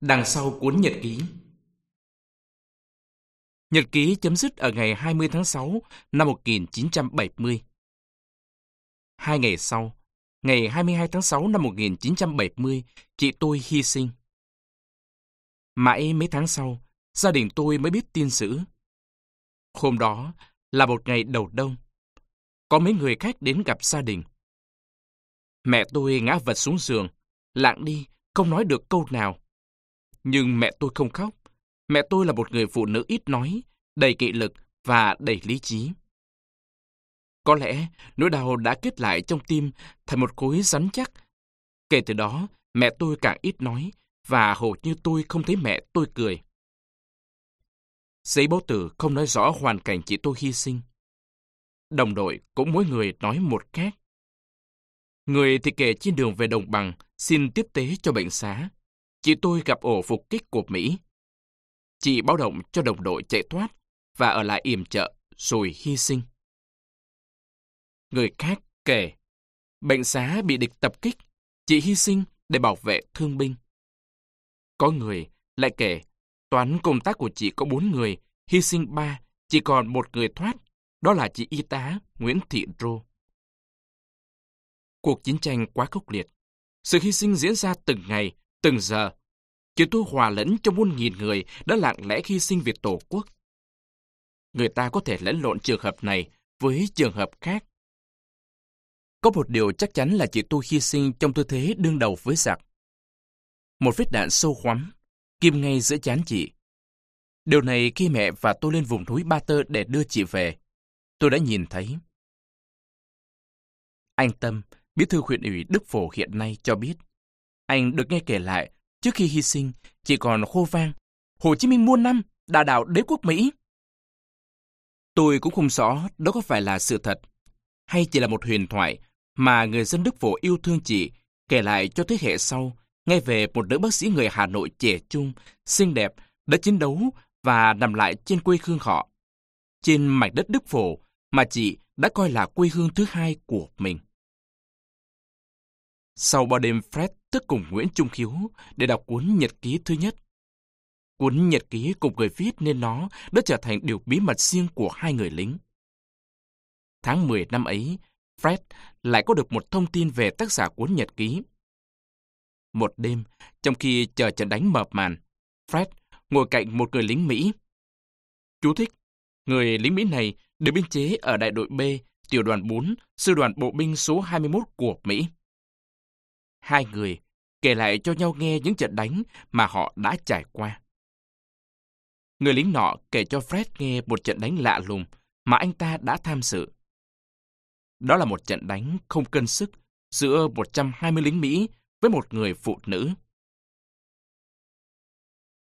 Đằng sau cuốn nhật ký Nhật ký chấm dứt ở ngày 20 tháng 6 năm 1970. Hai ngày sau, ngày 22 tháng 6 năm 1970, chị tôi hy sinh. Mãi mấy tháng sau, gia đình tôi mới biết tin dữ. Hôm đó là một ngày đầu đông. Có mấy người khách đến gặp gia đình. Mẹ tôi ngã vật xuống giường, lặng đi, không nói được câu nào. Nhưng mẹ tôi không khóc. Mẹ tôi là một người phụ nữ ít nói, đầy kỵ lực và đầy lý trí. Có lẽ nỗi đau đã kết lại trong tim thành một khối rắn chắc. Kể từ đó, mẹ tôi càng ít nói và hầu như tôi không thấy mẹ tôi cười. Giấy báo tử không nói rõ hoàn cảnh chị tôi hy sinh. Đồng đội cũng mỗi người nói một khác. Người thì kể trên đường về đồng bằng xin tiếp tế cho bệnh xá. Chị tôi gặp ổ phục kích của Mỹ. Chị báo động cho đồng đội chạy thoát và ở lại yểm trợ rồi hy sinh. Người khác kể, bệnh xá bị địch tập kích, chị hy sinh để bảo vệ thương binh. Có người lại kể, toán công tác của chị có bốn người, hy sinh ba, chỉ còn một người thoát, đó là chị y tá Nguyễn Thị Rô. Cuộc chiến tranh quá khốc liệt. Sự hy sinh diễn ra từng ngày, từng giờ. Chị tôi hòa lẫn trong muôn nghìn người đã lặng lẽ hy sinh việt Tổ quốc. Người ta có thể lẫn lộn trường hợp này với trường hợp khác. Có một điều chắc chắn là chị tôi hy sinh trong tư thế đương đầu với giặc. Một vết đạn sâu khoắm, kim ngay giữa chán chị. Điều này khi mẹ và tôi lên vùng núi Ba Tơ để đưa chị về, tôi đã nhìn thấy. Anh Tâm, bí thư huyện ủy Đức Phổ hiện nay cho biết, anh được nghe kể lại trước khi hy sinh chỉ còn khô vang. Hồ Chí Minh muôn năm, đà đảo đế quốc Mỹ. Tôi cũng không rõ đó có phải là sự thật, hay chỉ là một huyền thoại mà người dân Đức Phổ yêu thương chị kể lại cho thế hệ sau, nghe về một nữ bác sĩ người Hà Nội trẻ trung, xinh đẹp, đã chiến đấu và nằm lại trên quê hương họ. Trên mảnh đất Đức Phổ mà chị đã coi là quê hương thứ hai của mình. Sau bao đêm Fred tức cùng Nguyễn Trung Khiếu để đọc cuốn nhật ký thứ nhất. Cuốn nhật ký cùng người viết nên nó đã trở thành điều bí mật riêng của hai người lính. Tháng 10 năm ấy, Fred lại có được một thông tin về tác giả cuốn nhật ký. Một đêm, trong khi chờ trận đánh mập màn, Fred ngồi cạnh một người lính Mỹ. Chú thích, người lính Mỹ này được biên chế ở đại đội B, tiểu đoàn 4, sư đoàn bộ binh số 21 của Mỹ. Hai người kể lại cho nhau nghe những trận đánh mà họ đã trải qua. Người lính nọ kể cho Fred nghe một trận đánh lạ lùng mà anh ta đã tham dự. Đó là một trận đánh không cân sức giữa 120 lính Mỹ với một người phụ nữ.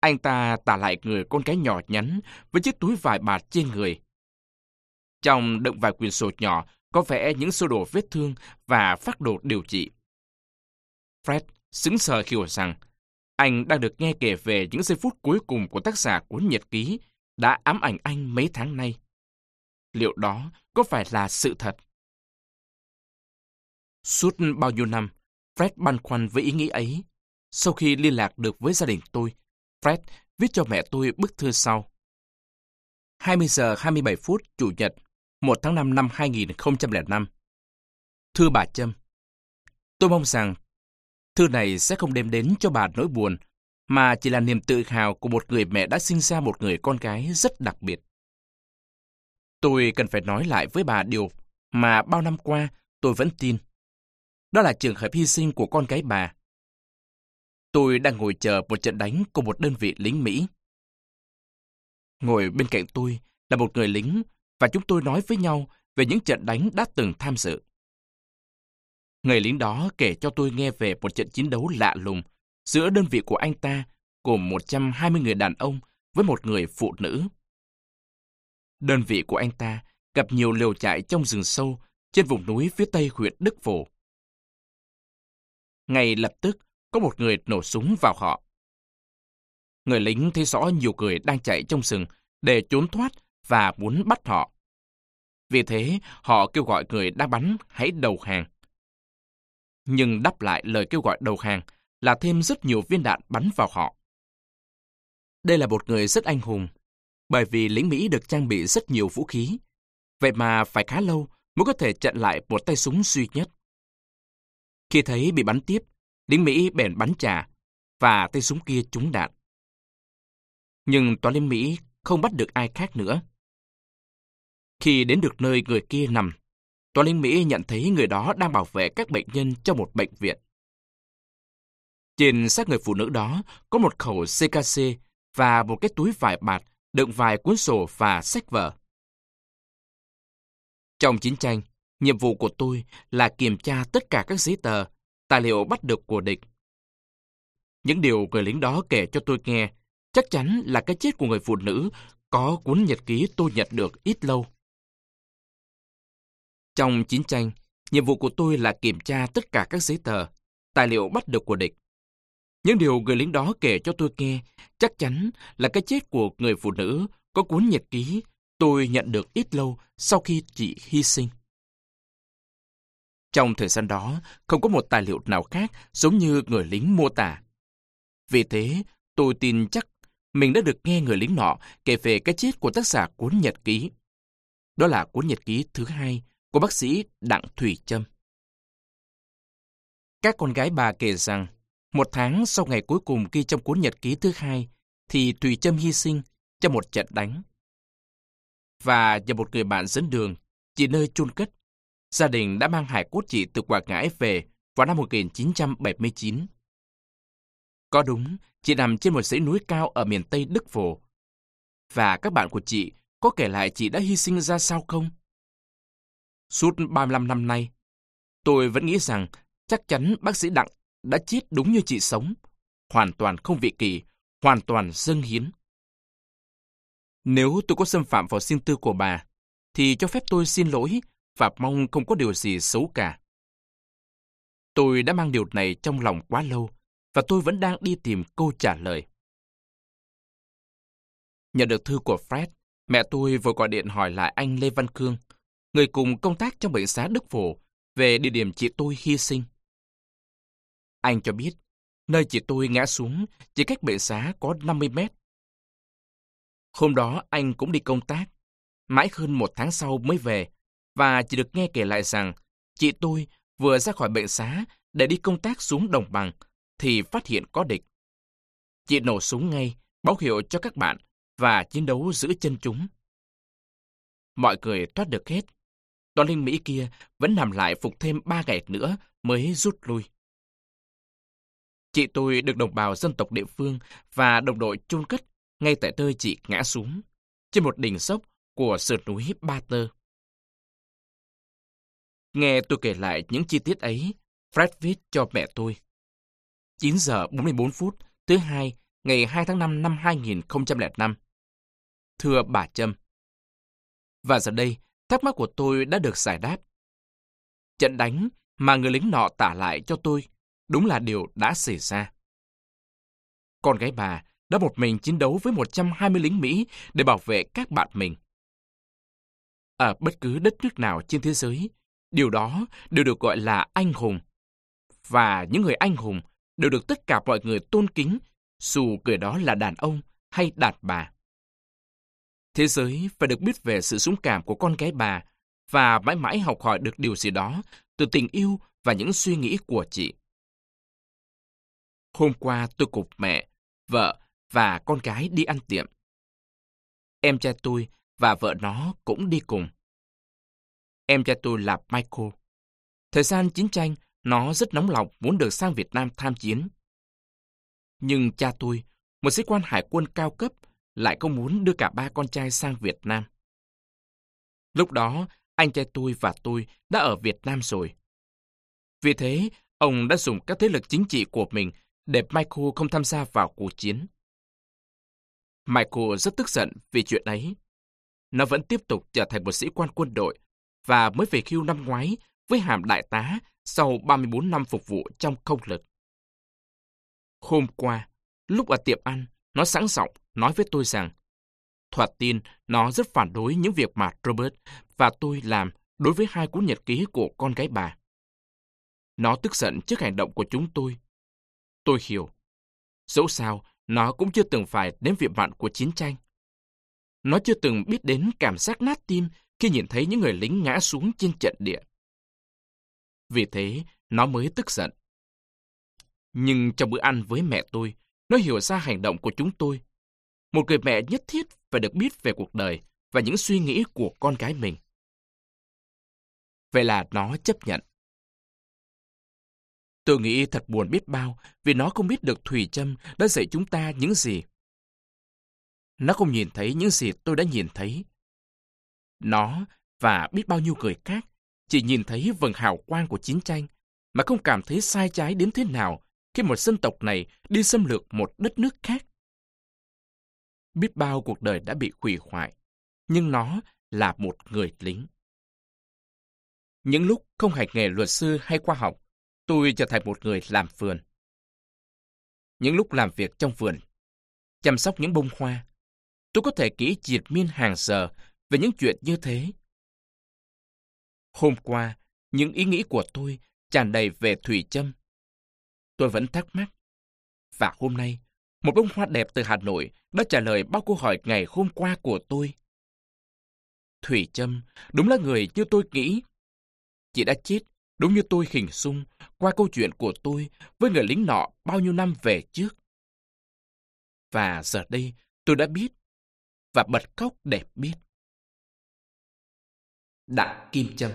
Anh ta tả lại người con gái nhỏ nhắn với chiếc túi vải bạt trên người. Trong đựng vài quyển sổ nhỏ có vẽ những sơ đồ vết thương và phát đồ điều trị. Fred sững sờ khi hiểu rằng anh đang được nghe kể về những giây phút cuối cùng của tác giả cuốn nhật ký đã ám ảnh anh mấy tháng nay. Liệu đó có phải là sự thật? Suốt bao nhiêu năm, Fred băn khoăn với ý nghĩ ấy. Sau khi liên lạc được với gia đình tôi, Fred viết cho mẹ tôi bức thư sau. 20 giờ 27 phút Chủ nhật, 1 tháng 5 năm 2005. Thưa bà Trâm, tôi mong rằng thư này sẽ không đem đến cho bà nỗi buồn, mà chỉ là niềm tự hào của một người mẹ đã sinh ra một người con gái rất đặc biệt. Tôi cần phải nói lại với bà điều mà bao năm qua tôi vẫn tin. Đó là trường hợp hy sinh của con gái bà. Tôi đang ngồi chờ một trận đánh của một đơn vị lính Mỹ. Ngồi bên cạnh tôi là một người lính và chúng tôi nói với nhau về những trận đánh đã từng tham dự. Người lính đó kể cho tôi nghe về một trận chiến đấu lạ lùng giữa đơn vị của anh ta gồm 120 người đàn ông với một người phụ nữ. Đơn vị của anh ta gặp nhiều liều trại trong rừng sâu trên vùng núi phía tây huyện Đức Phổ. Ngay lập tức, có một người nổ súng vào họ. Người lính thấy rõ nhiều người đang chạy trong rừng để trốn thoát và muốn bắt họ. Vì thế, họ kêu gọi người đang bắn hãy đầu hàng. Nhưng đáp lại lời kêu gọi đầu hàng là thêm rất nhiều viên đạn bắn vào họ. Đây là một người rất anh hùng, bởi vì lính Mỹ được trang bị rất nhiều vũ khí. Vậy mà phải khá lâu mới có thể chặn lại một tay súng duy nhất. Khi thấy bị bắn tiếp, lính Mỹ bèn bắn trả, và tay súng kia trúng đạn. Nhưng toán lính Mỹ không bắt được ai khác nữa. Khi đến được nơi người kia nằm, Tòa lính Mỹ nhận thấy người đó đang bảo vệ các bệnh nhân trong một bệnh viện. Trên xác người phụ nữ đó có một khẩu CKC và một cái túi vải bạt đựng vài cuốn sổ và sách vở. Trong chiến tranh, nhiệm vụ của tôi là kiểm tra tất cả các giấy tờ, tài liệu bắt được của địch. Những điều người lính đó kể cho tôi nghe chắc chắn là cái chết của người phụ nữ có cuốn nhật ký tôi nhận được ít lâu. Trong chiến tranh, nhiệm vụ của tôi là kiểm tra tất cả các giấy tờ, tài liệu bắt được của địch. Những điều người lính đó kể cho tôi nghe chắc chắn là cái chết của người phụ nữ có cuốn nhật ký tôi nhận được ít lâu sau khi chị hy sinh. Trong thời gian đó, không có một tài liệu nào khác giống như người lính mô tả. Vì thế, tôi tin chắc mình đã được nghe người lính nọ kể về cái chết của tác giả cuốn nhật ký. Đó là cuốn nhật ký thứ hai của bác sĩ Đặng Thủy Trâm. Các con gái bà kể rằng, một tháng sau ngày cuối cùng ghi trong cuốn nhật ký thứ hai, thì Thủy Trâm hy sinh trong một trận đánh. Và nhờ một người bạn dẫn đường, chỉ nơi chôn cất, gia đình đã mang hải cốt chị từ Quảng Ngãi về vào năm 1979. Có đúng, chị nằm trên một dãy núi cao ở miền Tây Đức Phổ. Và các bạn của chị có kể lại chị đã hy sinh ra sao không? Suốt 35 năm nay, tôi vẫn nghĩ rằng chắc chắn bác sĩ Đặng đã chết đúng như chị sống, hoàn toàn không vị kỳ, hoàn toàn dâng hiến. Nếu tôi có xâm phạm vào riêng tư của bà, thì cho phép tôi xin lỗi và mong không có điều gì xấu cả. Tôi đã mang điều này trong lòng quá lâu, và tôi vẫn đang đi tìm câu trả lời. Nhận được thư của Fred, mẹ tôi vừa gọi điện hỏi lại anh Lê Văn Cương, người cùng công tác trong bệnh xá Đức Phổ, về địa điểm chị tôi hy sinh. Anh cho biết, nơi chị tôi ngã xuống chỉ cách bệnh xá có 50 mét. Hôm đó anh cũng đi công tác, mãi hơn một tháng sau mới về, và chỉ được nghe kể lại rằng chị tôi vừa ra khỏi bệnh xá để đi công tác xuống đồng bằng thì phát hiện có địch. Chị nổ súng ngay, báo hiệu cho các bạn và chiến đấu giữ chân chúng. Mọi người thoát được hết. Đoàn lính Mỹ kia vẫn nằm lại phục thêm ba ngày nữa mới rút lui. Chị tôi được đồng bào dân tộc địa phương và đồng đội chôn cất ngay tại nơi chị ngã xuống, trên một đỉnh dốc của sườn núi Ba Tơ. Nghe tôi kể lại những chi tiết ấy, Fred viết cho mẹ tôi. 9 giờ 44 phút, thứ hai, ngày 2 tháng 5 năm 2005. Thưa bà Trâm, Và giờ đây, thắc mắc của tôi đã được giải đáp. Trận đánh mà người lính nọ tả lại cho tôi đúng là điều đã xảy ra. Con gái bà đã một mình chiến đấu với 120 lính Mỹ để bảo vệ các bạn mình. Ở bất cứ đất nước nào trên thế giới, điều đó đều được gọi là anh hùng. Và những người anh hùng đều được tất cả mọi người tôn kính, dù người đó là đàn ông hay đàn bà. Thế giới phải được biết về sự dũng cảm của con gái bà và mãi mãi học hỏi được điều gì đó từ tình yêu và những suy nghĩ của chị. Hôm qua tôi cùng mẹ, vợ và con gái đi ăn tiệm. Em trai tôi và vợ nó cũng đi cùng. Em trai tôi là Michael. Thời gian chiến tranh, nó rất nóng lòng muốn được sang Việt Nam tham chiến. Nhưng cha tôi, một sĩ quan hải quân cao cấp, lại không muốn đưa cả ba con trai sang Việt Nam. Lúc đó, anh trai tôi và tôi đã ở Việt Nam rồi. Vì thế, ông đã dùng các thế lực chính trị của mình để Michael không tham gia vào cuộc chiến. Michael rất tức giận vì chuyện ấy. Nó vẫn tiếp tục trở thành một sĩ quan quân đội và mới về hưu năm ngoái với hàm đại tá sau 34 năm phục vụ trong không lực. Hôm qua, lúc ở tiệm ăn, nó sẵn giọng nói với tôi rằng Thoạt tin, nó rất phản đối những việc mà Robert và tôi làm đối với hai cuốn nhật ký của con gái bà. Nó tức giận trước hành động của chúng tôi. Tôi hiểu. Dẫu sao, nó cũng chưa từng phải đến việc vạn của chiến tranh. Nó chưa từng biết đến cảm giác nát tim khi nhìn thấy những người lính ngã xuống trên trận địa. Vì thế, nó mới tức giận. Nhưng trong bữa ăn với mẹ tôi, nó hiểu ra hành động của chúng tôi. Một người mẹ nhất thiết phải được biết về cuộc đời và những suy nghĩ của con gái mình. Vậy là nó chấp nhận. Tôi nghĩ thật buồn biết bao vì nó không biết được Thùy Trâm đã dạy chúng ta những gì. Nó không nhìn thấy những gì tôi đã nhìn thấy. Nó và biết bao nhiêu người khác chỉ nhìn thấy vầng hào quang của chiến tranh mà không cảm thấy sai trái đến thế nào khi một dân tộc này đi xâm lược một đất nước khác. Biết bao cuộc đời đã bị hủy hoại, nhưng nó là một người lính. Những lúc không hành nghề luật sư hay khoa học, tôi trở thành một người làm vườn. Những lúc làm việc trong vườn, chăm sóc những bông hoa, tôi có thể kỹ triệt miên hàng giờ về những chuyện như thế. Hôm qua, những ý nghĩ của tôi tràn đầy về Thủy Trâm. Tôi vẫn thắc mắc. Và hôm nay, một bông hoa đẹp từ Hà Nội đã trả lời bao câu hỏi ngày hôm qua của tôi. Thủy Trâm, đúng là người như tôi nghĩ. Chị đã chết, đúng như tôi hình dung, qua câu chuyện của tôi với người lính nọ bao nhiêu năm về trước. Và giờ đây, tôi đã biết, và bật khóc để biết. Đặng Kim Trâm